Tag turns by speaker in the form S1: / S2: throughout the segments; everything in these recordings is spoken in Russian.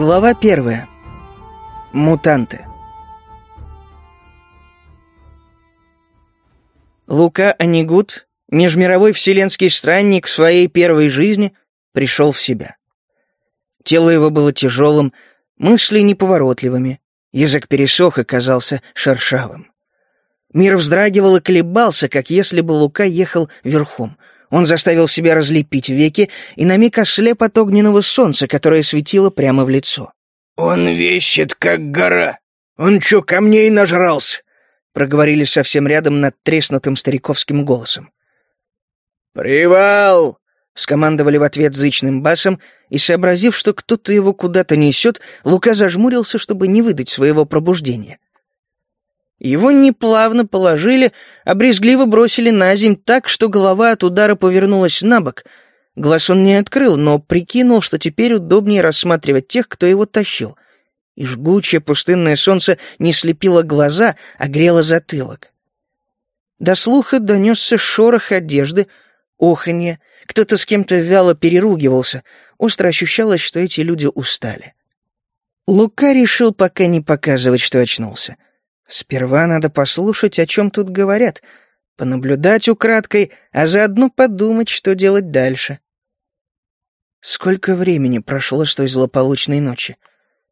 S1: Глава первая. Мутанты. Лука Анигут, межмировой вселенский странник в своей первой жизни, пришел в себя. Тело его было тяжелым, мысли неповоротливыми, язык пересох и казался шершавым. Мир вздрагивал и колебался, как если бы Лука ехал верхом. Он заставил себя разлепить веки и на миг ослеп от огненного солнца, которое светило прямо в лицо.
S2: «Он весит, как гора. Он чё, камней нажрался?»
S1: — проговорили совсем рядом над треснутым стариковским голосом.
S2: «Привал!»
S1: — скомандовали в ответ зычным басом, и, сообразив, что кто-то его куда-то несет, Лука зажмурился, чтобы не выдать своего пробуждения. Его неплавно положили, а брезгливо бросили на земь так, что голова от удара повернулась на бок. Глаз он не открыл, но прикинул, что теперь удобнее рассматривать тех, кто его тащил. И жгучее пустынное солнце не слепило глаза, а грело затылок. До слуха донесся шорох одежды, оханье, кто-то с кем-то вяло переругивался. Остро ощущалось, что эти люди устали. Лука решил пока не показывать, что очнулся — Сперва надо послушать, о чем тут говорят, понаблюдать украдкой, а заодно подумать, что делать дальше. Сколько времени прошло с той злополучной ночи?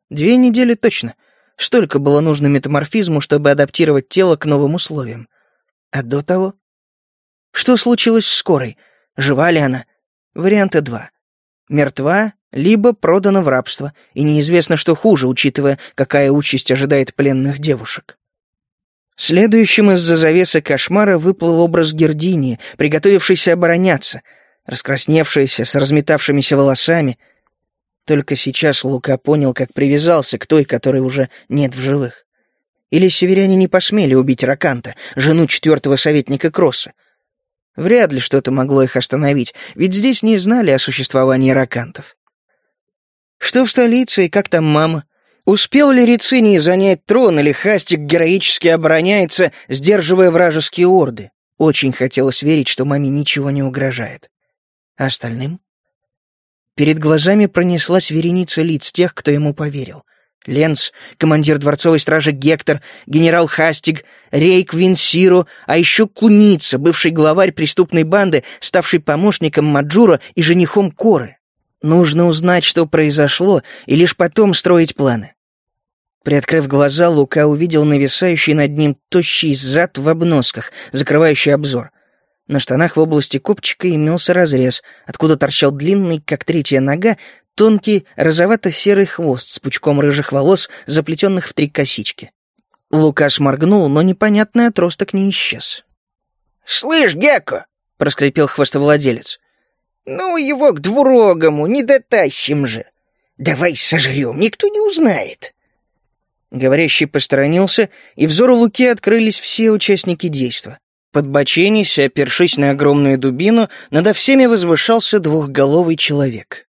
S1: Две недели точно. Столько было нужно метаморфизму, чтобы адаптировать тело к новым условиям. А до того? Что случилось с скорой? Жива ли она? Варианта два. Мертва, либо продана в рабство, и неизвестно, что хуже, учитывая, какая участь ожидает пленных девушек. Следующим из-за завесы кошмара выплыл образ Гердинии, приготовившейся обороняться, раскрасневшаяся, с разметавшимися волосами. Только сейчас Лука понял, как привязался к той, которой уже нет в живых. Или северяне не посмели убить Раканта, жену четвертого советника Кросса. Вряд ли что-то могло их остановить, ведь здесь не знали о существовании ракантов. Что в столице и как там мама? Успел ли Рициний занять трон, или Хастик героически обороняется, сдерживая вражеские орды? Очень хотелось верить, что маме ничего не угрожает. А остальным? Перед глазами пронеслась вереница лиц тех, кто ему поверил. Ленс, командир дворцовой стражи Гектор, генерал Хастиг, Рейк Винсиро, а еще Куница, бывший главарь преступной банды, ставший помощником Маджура и женихом Коры. Нужно узнать, что произошло, и лишь потом строить планы. Приоткрыв глаза, Лука увидел нависающий над ним тощий зад в обносках, закрывающий обзор. На штанах в области копчика имелся разрез, откуда торчал длинный, как третья нога, тонкий розовато-серый хвост с пучком рыжих волос, заплетенных в три косички. Лука сморгнул, но непонятный отросток не исчез.
S2: «Слышь, Гекко!» — проскрипел хвостовладелец.
S3: «Ну его к двурогому, не дотащим же! Давай сожрем, никто не узнает!»
S1: Говорящий посторонился, и взору Луки открылись все участники действа. Подбоченись, опершись на огромную дубину, надо всеми возвышался двухголовый человек.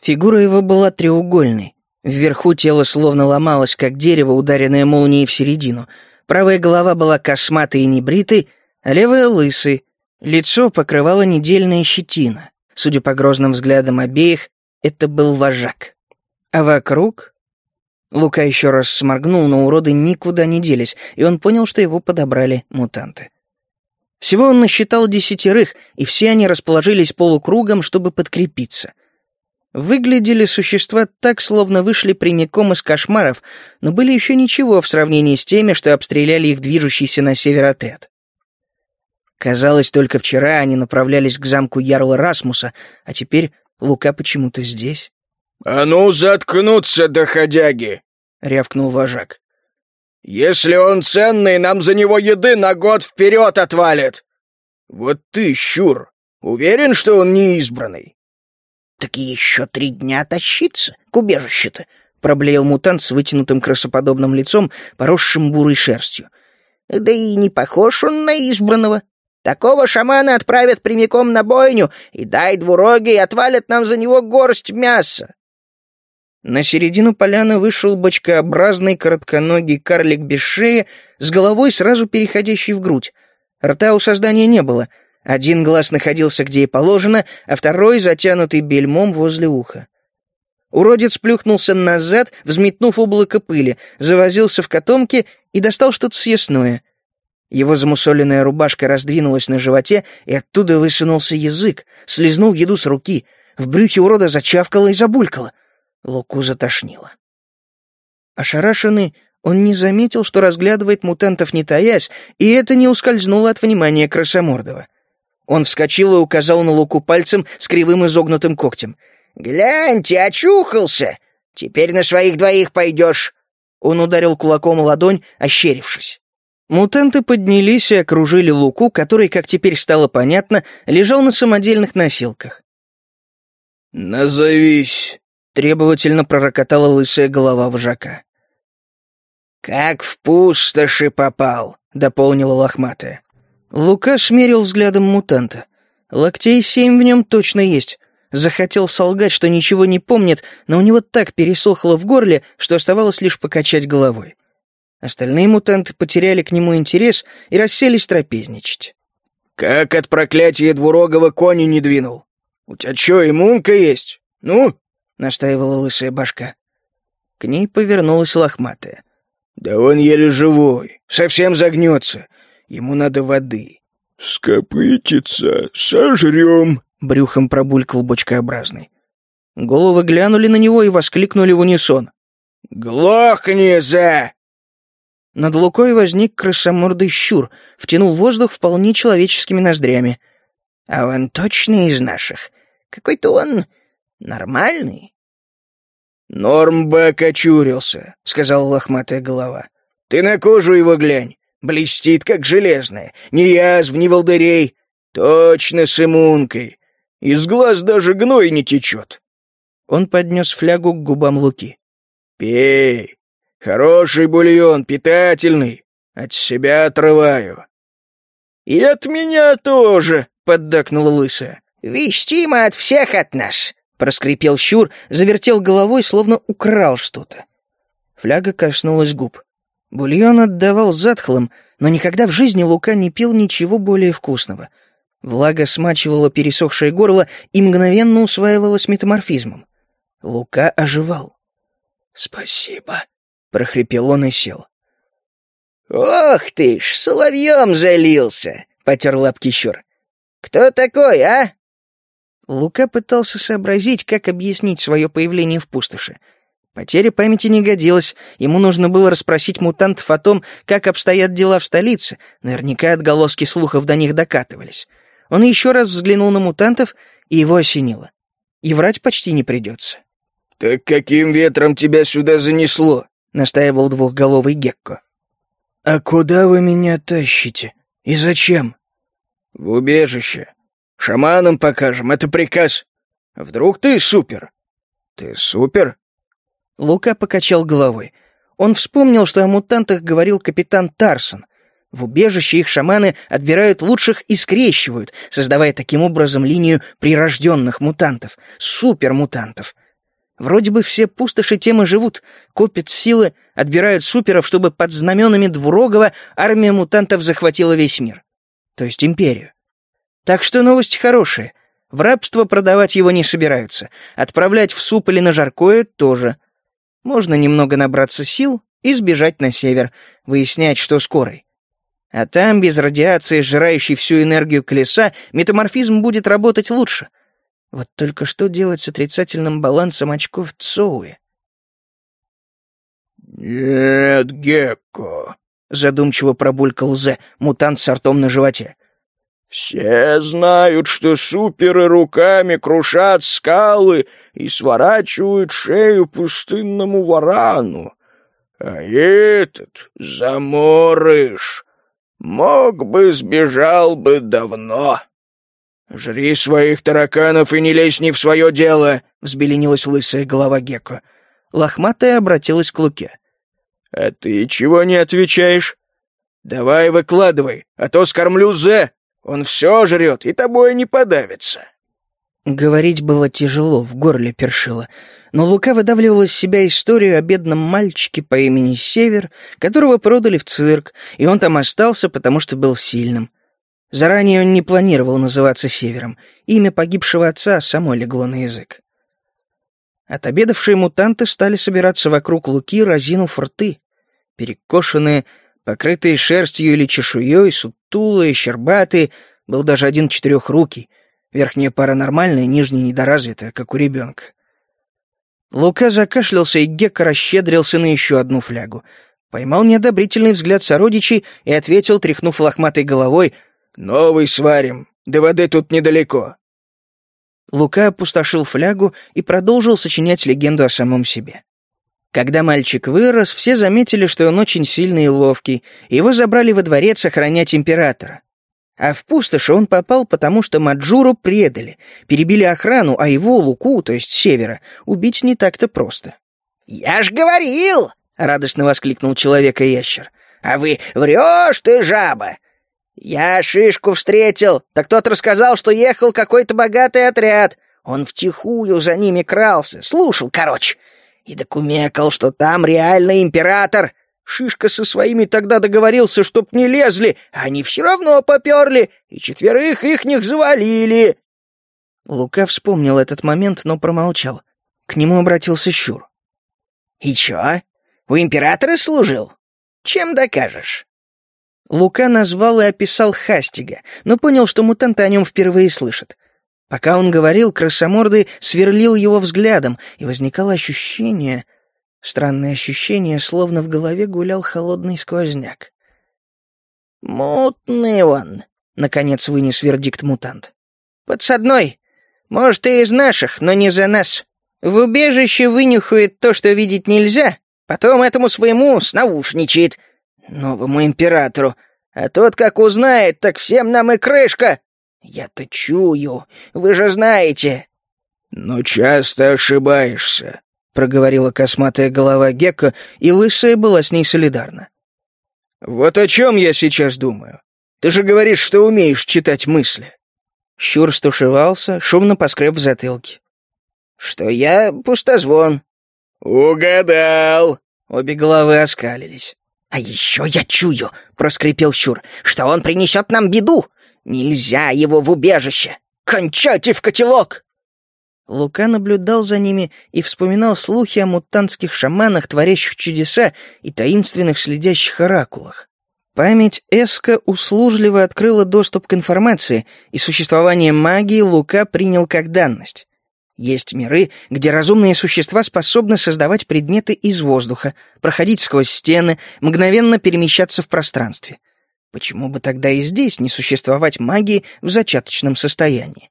S1: Фигура его была треугольной. Вверху тело словно ломалось, как дерево, ударенное молнией в середину. Правая голова была косматой и небритой, а левая — лысой. Лицо покрывало недельная щетина. Судя по грозным взглядам обеих, это был вожак. А вокруг Лука еще раз сморгнул, но уроды никуда не делись, и он понял, что его подобрали мутанты. Всего он насчитал десятерых, и все они расположились полукругом, чтобы подкрепиться. Выглядели существа так, словно вышли прямиком из кошмаров, но были еще ничего в сравнении с теми, что обстреляли их движущийся на север отряд. Казалось, только вчера они направлялись к замку Ярла Расмуса, а теперь Лука почему-то здесь.
S2: «А ну, заткнуться, доходяги!» — рявкнул вожак. «Если он ценный, нам за него еды на год вперед отвалит! Вот ты, щур, уверен, что он не избранный?»
S3: «Так еще три дня тащиться к убежищу-то!»
S1: — проблеял мутант с вытянутым красоподобным лицом, поросшим бурой шерстью.
S3: «Да и не похож он на избранного. Такого шамана отправят прямиком на бойню, и дай двуроги и отвалят нам за него горсть мяса.
S1: На середину поляны вышел бочкообразный коротконогий карлик без шеи, с головой сразу переходящий в грудь. Рта у создания не было. Один глаз находился где и положено, а второй затянутый бельмом возле уха. Уродец плюхнулся назад, взметнув облако пыли, завозился в котомке и достал что-то съестное. Его замусоленная рубашка раздвинулась на животе, и оттуда высунулся язык, слезнул еду с руки. В брюхе урода зачавкало и забулькало. Луку затошнило. Ошарашенный, он не заметил, что разглядывает мутантов не таясь, и это не ускользнуло от внимания Красомордова. Он вскочил и указал на Луку пальцем с кривым изогнутым когтем — «Гляньте, очухался! Теперь на своих двоих пойдешь!» Он ударил кулаком ладонь, ощерившись. Мутанты поднялись и окружили Луку, который, как теперь стало понятно, лежал на самодельных носилках.
S2: «Назовись!» — требовательно пророкотала лысая голова вожака.
S3: «Как в пустоши попал!» — дополнила лохматая.
S1: Лука смерил взглядом мутанта. Локтей семь в нем точно есть, Захотел солгать, что ничего не помнит, но у него так пересохло в горле, что оставалось лишь покачать головой. Остальные мутанты потеряли к нему интерес и расселись трапезничать.
S2: «Как от проклятия двурогого кони не двинул? У тебя чё, иммунка есть? Ну?» — настаивала лысая башка.
S1: К ней повернулась лохматая.
S2: «Да он еле живой, совсем загнется. Ему надо воды».
S4: «Скопытится, сожрем»,
S1: брюхом пробулькал бочкообразный. Головы глянули на него и воскликнули в унисон.
S2: «Глохни, за!»
S1: Над лукой возник крысомордый щур, втянул воздух вполне человеческими ноздрями.
S3: «А он точно из наших? Какой-то он нормальный?»
S2: «Нормбек очурился», — сказала лохматая голова. «Ты на кожу его глянь. Блестит, как железная. Ни язв, ни волдырей. Точно с иммункой. Из глаз даже гной не течет.
S1: Он поднес флягу к губам Луки.
S2: «Пей. Хороший бульон, питательный. От себя отрываю».
S3: «И от меня тоже», — поддакнула лысая. «Вестимо от всех от нас», — проскрипел Щур, завертел головой, словно украл что-то.
S1: Фляга коснулась губ. Бульон отдавал затхлым, но никогда в жизни Лука не пил ничего более вкусного — Влага смачивала пересохшее горло и мгновенно усваивалась метаморфизмом. Лука оживал.
S2: «Спасибо», —
S1: прохрипел он и сел.
S3: «Ох ты ж, соловьем залился!» — потер лапки щур. «Кто такой, а?»
S1: Лука пытался сообразить, как объяснить свое появление в пустоши. Потеря памяти не годилась, ему нужно было расспросить мутантов о том, как обстоят дела в столице, наверняка отголоски слухов до них докатывались. Он еще раз взглянул на мутантов, и его осенило. И врать почти не придется.
S2: «Так каким ветром тебя сюда занесло?»
S1: — настаивал двухголовый Гекко.
S2: «А куда вы меня тащите? И зачем?» «В убежище. Шаманам покажем, это приказ. Вдруг ты супер?» «Ты супер?»
S1: Лука покачал головой. Он вспомнил, что о мутантах говорил капитан Тарсон, в убежище их шаманы отбирают лучших и скрещивают, создавая таким образом линию прирожденных мутантов, супермутантов. Вроде бы все пустоши темы живут, копят силы, отбирают суперов, чтобы под знаменами Двурогова армия мутантов захватила весь мир. То есть империю. Так что новости хорошие. В рабство продавать его не собираются. Отправлять в суп или на жаркое тоже. Можно немного набраться сил и сбежать на север, выяснять, что скорой. А там, без радиации, сжирающей всю энергию колеса, метаморфизм будет работать лучше. Вот только что делать с отрицательным балансом очков Цоуи?
S4: «Нет, Гекко», —
S1: задумчиво пробулькал Зе, мутант с артом на животе.
S4: «Все знают, что суперы руками крушат скалы и сворачивают шею пустынному варану. А этот заморыш Мог бы, сбежал бы давно.
S2: Жри своих тараканов и не лезь не в свое дело, взбеленилась лысая голова Гекко.
S1: Лохматая обратилась к Луке.
S2: А ты чего не отвечаешь? Давай выкладывай, а то скормлю Зе. Он все жрет и тобой не подавится.
S1: Говорить было тяжело, в горле першило но Лука выдавливал из себя историю о бедном мальчике по имени Север, которого продали в цирк, и он там остался, потому что был сильным. Заранее он не планировал называться Севером, имя погибшего отца само легло на язык. Отобедавшие мутанты стали собираться вокруг Луки, разинув рты. Перекошенные, покрытые шерстью или чешуей, сутулые, щербатые, был даже один четырехрукий, верхняя пара нормальная, нижняя недоразвитая, как у ребенка. Лука закашлялся, и Гекка расщедрился на еще одну флягу. Поймал неодобрительный взгляд сородичей и ответил, тряхнув лохматой головой,
S2: «Новый сварим, до воды тут недалеко».
S1: Лука опустошил флягу и продолжил сочинять легенду о самом себе. Когда мальчик вырос, все заметили, что он очень сильный и ловкий, его забрали во дворец охранять императора. А в пустоши он попал, потому что Маджуру предали, перебили охрану, а его, Луку, то есть севера, убить не так-то просто.
S3: «Я ж говорил!» — радостно воскликнул человека-ящер. «А вы врешь ты, жаба! Я Шишку встретил, так тот рассказал, что ехал какой-то богатый отряд. Он втихую за ними крался, слушал, короче, и докумекал, что там реальный император, Шишка со своими тогда договорился, чтоб не лезли, а они все равно поперли, и четверых ихних завалили.
S1: Лука вспомнил этот момент, но промолчал. К нему обратился Щур.
S3: «И чё? У императора служил? Чем докажешь?»
S1: Лука назвал и описал Хастига, но понял, что мутанты о нем впервые слышат. Пока он говорил, красомордый сверлил его взглядом, и возникало ощущение, Странное ощущение, словно в голове гулял холодный сквозняк.
S3: «Мутный он», — наконец вынес вердикт мутант. «Подсадной. Может, и из наших, но не за нас. В убежище вынюхает то, что видеть нельзя, потом этому своему снаушничает, новому императору. А тот, как узнает, так всем нам и крышка. Я-то чую, вы же знаете».
S2: «Но часто ошибаешься», —
S1: проговорила косматая голова Гекко, и лысая была с ней солидарна.
S2: «Вот о чем я сейчас думаю. Ты же говоришь, что умеешь читать мысли».
S1: Щур стушевался, шумно поскреб в затылке.
S3: «Что я пустозвон».
S2: «Угадал!»
S1: Обе головы оскалились.
S3: «А еще я чую», — проскрипел Щур, — «что он принесет нам беду. Нельзя его в убежище. Кончайте в котелок!»
S1: Лука наблюдал за ними и вспоминал слухи о мутантских шаманах, творящих чудеса, и таинственных следящих оракулах. Память Эска услужливо открыла доступ к информации, и существование магии Лука принял как данность. Есть миры, где разумные существа способны создавать предметы из воздуха, проходить сквозь стены, мгновенно перемещаться в пространстве. Почему бы тогда и здесь не существовать магии в зачаточном состоянии?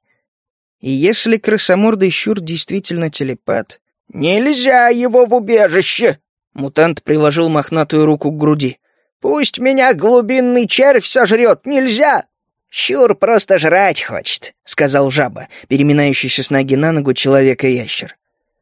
S1: И если крысомордый щур действительно телепат...
S3: «Нельзя его в убежище!»
S1: Мутант приложил мохнатую руку к груди.
S3: «Пусть меня глубинный червь сожрет! Нельзя!» «Щур просто жрать хочет», — сказал жаба, переминающийся с ноги на ногу человека-ящер.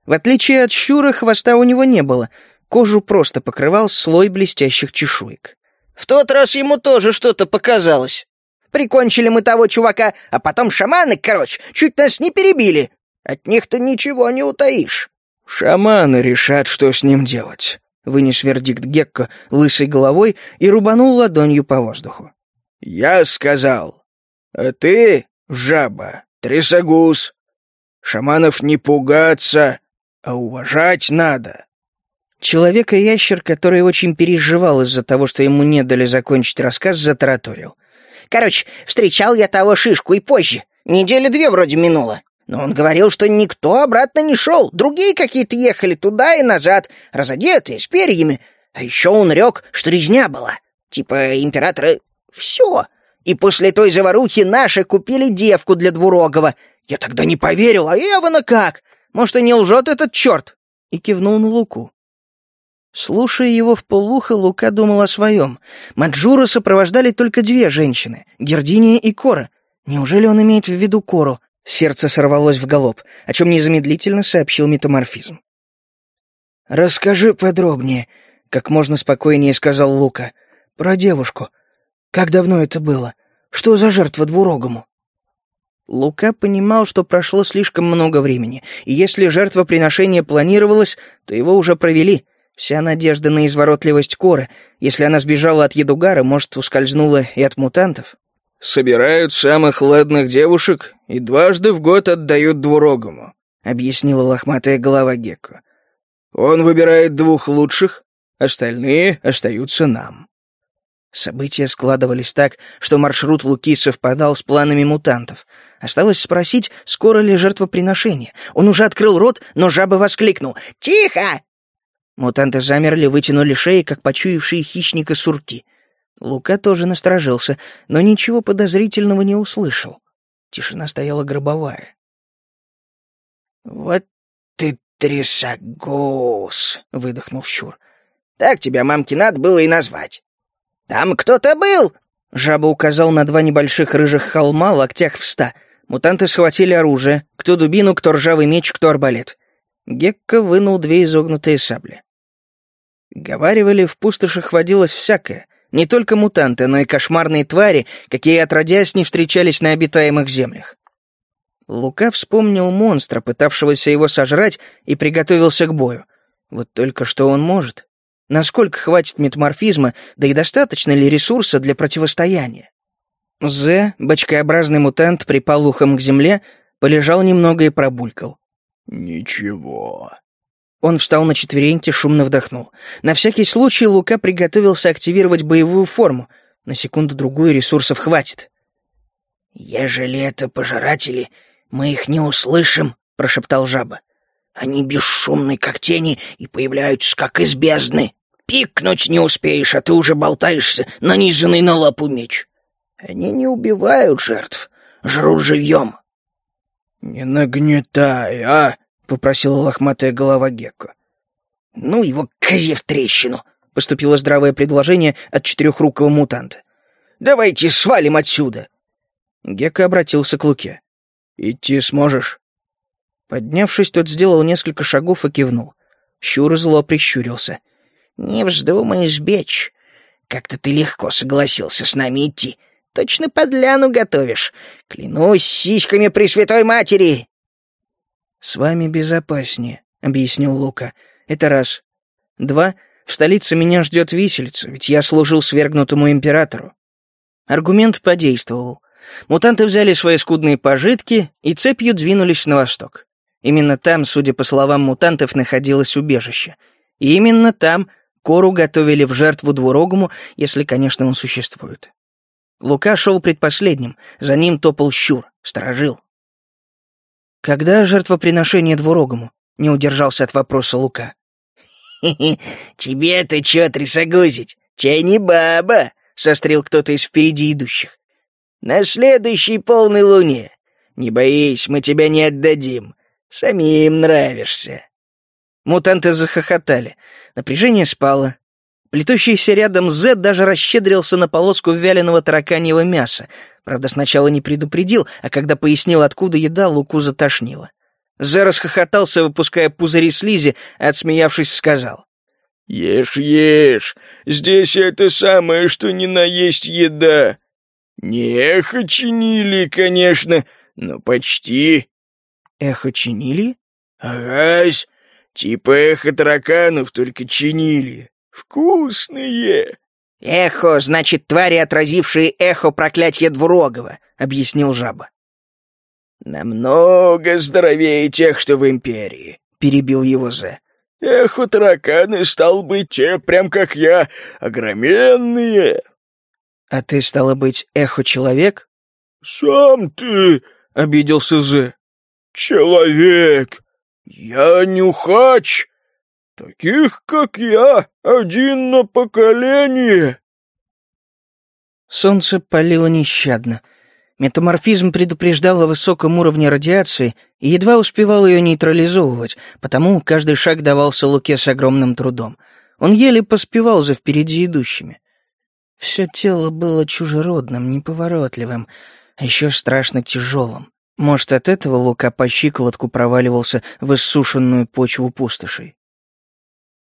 S1: В отличие от щура, хвоста у него не было, кожу просто покрывал слой блестящих чешуек.
S3: «В тот раз ему тоже что-то показалось», Прикончили мы того чувака, а потом шаманы, короче, чуть нас не перебили. От них-то ничего не утаишь».
S2: «Шаманы решат, что с ним делать», — вынес вердикт Гекко
S1: лысой головой и рубанул ладонью по воздуху.
S2: «Я сказал. А ты, жаба, трясогуз. Шаманов не пугаться, а уважать надо».
S1: Человека-ящер, который очень переживал из-за того, что ему не дали закончить рассказ, затараторил.
S3: Короче, встречал я того шишку и позже. Недели две вроде минуло. Но он говорил, что никто обратно не шел. Другие какие-то ехали туда и назад, разодетые, с перьями. А еще он рек, что резня была. Типа императора... Все. И после той заварухи наши купили девку для Двурогова. Я тогда не поверил, а Эвана как? Может, и не лжет этот черт?»
S1: И кивнул на Луку. Слушая его в полухо, Лука думал о своем. Маджуру сопровождали только две женщины — Гердиния и Кора. Неужели он имеет в виду Кору? Сердце сорвалось в галоп, о чем незамедлительно сообщил метаморфизм. «Расскажи подробнее», — как можно спокойнее сказал Лука. «Про девушку. Как давно это было? Что за жертва двурогому?» Лука понимал, что прошло слишком много времени, и если жертвоприношение планировалось, то его уже провели — Вся надежда на изворотливость Коры. Если она сбежала от Едугара, может, ускользнула и от мутантов?
S2: Собирают самых ладных девушек и дважды в год отдают двурогому.
S1: — объяснила лохматая голова Гекко. «Он выбирает двух лучших, остальные остаются нам». События складывались так, что маршрут Луки совпадал с планами мутантов. Осталось спросить, скоро ли жертвоприношение. Он уже открыл рот, но жаба воскликнул «Тихо!». Мутанты замерли, вытянули шеи, как почуявшие хищника сурки. Лука тоже насторожился, но ничего подозрительного не услышал. Тишина стояла гробовая. «Вот ты трясогуз!» — выдохнул Щур. «Так тебя, мамки, надо было и назвать». «Там кто-то был!» Жаба указал на два небольших рыжих холма, локтях в ста. Мутанты схватили оружие. Кто дубину, кто ржавый меч, кто арбалет. Гекко вынул две изогнутые сабли. Говаривали, в пустошах водилось всякое. Не только мутанты, но и кошмарные твари, какие отродясь не встречались на обитаемых землях. Лука вспомнил монстра, пытавшегося его сожрать, и приготовился к бою. Вот только что он может. Насколько хватит метаморфизма, да и достаточно ли ресурса для противостояния? Зе, бочкообразный мутант, припал ухом к земле, полежал немного и пробулькал.
S4: «Ничего».
S1: Он встал на четвереньки, шумно вдохнул. На всякий случай Лука приготовился активировать боевую форму. На секунду-другую ресурсов хватит. «Ежели это пожиратели, мы их не услышим», — прошептал жаба. «Они бесшумны, как тени, и появляются, как из бездны». Пикнуть не успеешь, а ты уже болтаешься, нанизанный на лапу меч. Они не убивают жертв, жрут живьем.
S2: — Не нагнетай, а? — попросила лохматая голова Гекко.
S1: — Ну его козе в трещину, — поступило здравое предложение от четырехрукого мутанта. — Давайте свалим отсюда. Гекко обратился к Луке.
S2: — Идти сможешь?
S1: Поднявшись, тот сделал несколько шагов и кивнул. Щур зло прищурился — «Не вздумай сбечь. Как-то ты легко согласился с нами идти. Точно подляну готовишь. Клянусь сиськами Пресвятой Матери!» «С вами безопаснее», — объяснил Лука. «Это раз. Два. В столице меня ждет виселица, ведь я служил свергнутому императору». Аргумент подействовал. Мутанты взяли свои скудные пожитки и цепью двинулись на восток. Именно там, судя по словам мутантов, находилось убежище. И именно там Кору готовили в жертву двурогому, если, конечно, он существует. Лука шел предпоследним, за ним топал щур, сторожил. «Когда жертвоприношение двурогому?» — не удержался от вопроса Лука.
S3: «Хе-хе, тебе-то чё трясогузить? Чай не баба!» — сострил кто-то из впереди идущих. «На следующей полной луне. Не боись, мы тебя не отдадим. Самим нравишься».
S1: Мутанты захохотали. Напряжение спало. Плетущийся рядом Зед даже расщедрился на полоску вяленого тараканьего мяса. Правда, сначала не предупредил, а когда пояснил, откуда еда, Луку затошнило. Зе расхохотался, выпуская пузыри слизи, а отсмеявшись, сказал.
S4: «Ешь, ешь, здесь это самое, что ни на есть еда. Не эхо чинили, конечно, но почти».
S1: «Эхо чинили?»
S4: «Агась, Типа эхо тараканов, только чинили. Вкусные!»
S3: «Эхо, значит, твари, отразившие эхо проклятия Двурогова», — объяснил жаба.
S4: «Намного здоровее тех, что в Империи», — перебил его Зе. «Эхо тараканы, стал быть, те, прям как я, огроменные».
S1: «А ты, стало быть, эхо-человек?»
S4: «Сам ты», — обиделся Зе. «Человек. «Я нюхач! Таких, как я, один на поколение!»
S1: Солнце палило нещадно. Метаморфизм предупреждал о высоком уровне радиации и едва успевал ее нейтрализовывать, потому каждый шаг давался Луке с огромным трудом. Он еле поспевал за впереди идущими. Все тело было чужеродным, неповоротливым, а еще страшно тяжелым. Может, от этого Лука по щиколотку проваливался в иссушенную почву пустошей.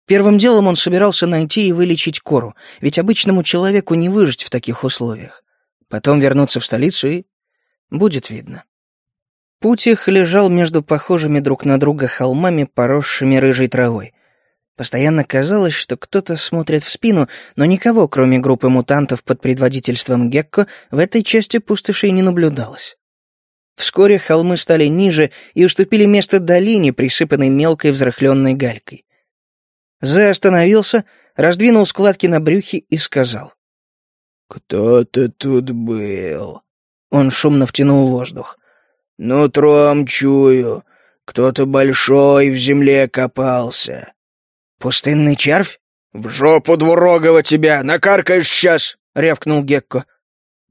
S1: Первым делом он собирался найти и вылечить Кору, ведь обычному человеку не выжить в таких условиях. Потом вернуться в столицу и... будет видно. Путь их лежал между похожими друг на друга холмами, поросшими рыжей травой. Постоянно казалось, что кто-то смотрит в спину, но никого, кроме группы мутантов под предводительством Гекко, в этой части пустоши не наблюдалось. Вскоре холмы стали ниже и уступили место долине, присыпанной мелкой взрыхленной галькой. Зе остановился, раздвинул складки на брюхе и сказал.
S4: «Кто-то тут был».
S1: Он шумно втянул воздух.
S4: «Нутром чую, кто-то большой в земле копался».
S1: «Пустынный червь?»
S2: «В жопу двурогого тебя! Накаркаешь сейчас!» — рявкнул Гекко.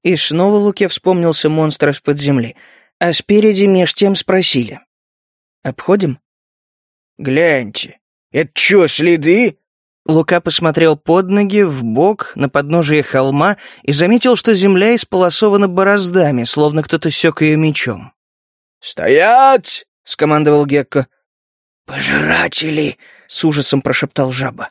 S1: И снова Луке вспомнился монстр из-под земли — а спереди меж тем спросили. «Обходим?»
S2: «Гляньте, это что, следы?»
S1: Лука посмотрел под ноги, в бок, на подножие холма и заметил, что земля исполосована бороздами, словно кто-то сёк ее мечом.
S2: «Стоять!» — скомандовал Гекко.
S1: «Пожиратели!» — с ужасом прошептал жаба.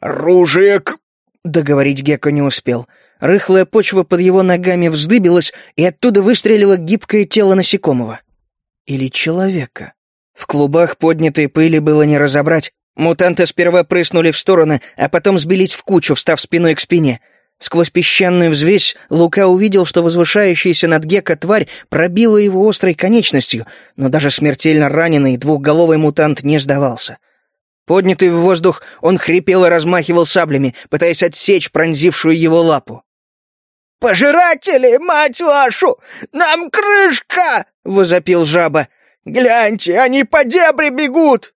S2: «Оружие к...»
S1: Договорить Гекко не успел. Рыхлая почва под его ногами вздыбилась, и оттуда выстрелило гибкое тело насекомого. Или человека. В клубах поднятой пыли было не разобрать. Мутанты сперва прыснули в стороны, а потом сбились в кучу, встав спиной к спине. Сквозь песчаную взвесь Лука увидел, что возвышающаяся над Гека тварь пробила его острой конечностью, но даже смертельно раненый двухголовый мутант не сдавался. Поднятый в воздух, он хрипел и размахивал саблями, пытаясь отсечь пронзившую его лапу.
S3: «Пожиратели, мать вашу! Нам крышка!» — возопил жаба. «Гляньте, они по дебре бегут!»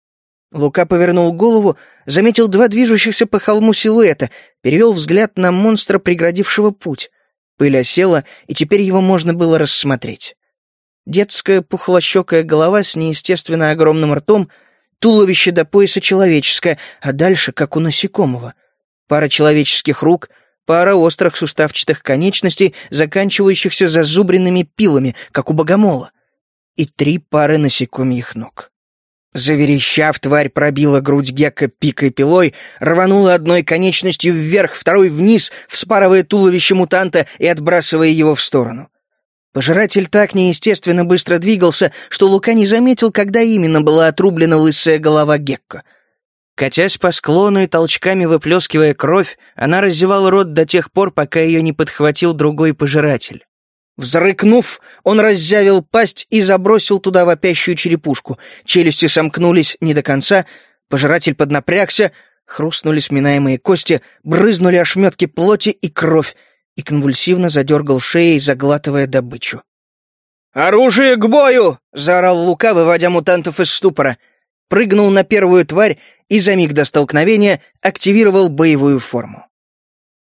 S1: Лука повернул голову, заметил два движущихся по холму силуэта, перевел взгляд на монстра, преградившего путь. Пыль осела, и теперь его можно было рассмотреть. Детская пухлощекая голова с неестественно огромным ртом, туловище до пояса человеческое, а дальше, как у насекомого. Пара человеческих рук — пара острых суставчатых конечностей, заканчивающихся зазубренными пилами, как у богомола, и три пары насекомьих ног. Заверещав, тварь пробила грудь Гекка пикой пилой, рванула одной конечностью вверх, второй вниз, вспарывая туловище мутанта и отбрасывая его в сторону. Пожиратель так неестественно быстро двигался, что Лука не заметил, когда именно была отрублена лысая голова Гекко — Катясь по склону и толчками выплескивая кровь, она разевала рот до тех пор, пока ее не подхватил другой пожиратель. Взрыкнув, он раззявил пасть и забросил туда вопящую черепушку. Челюсти сомкнулись не до конца, пожиратель поднапрягся, хрустнули сминаемые кости, брызнули ошметки плоти и кровь, и конвульсивно задергал шеей, заглатывая добычу.
S2: «Оружие к бою!»
S1: — заорал Лука, выводя мутантов из ступора. Прыгнул на первую тварь и за миг до столкновения активировал боевую форму.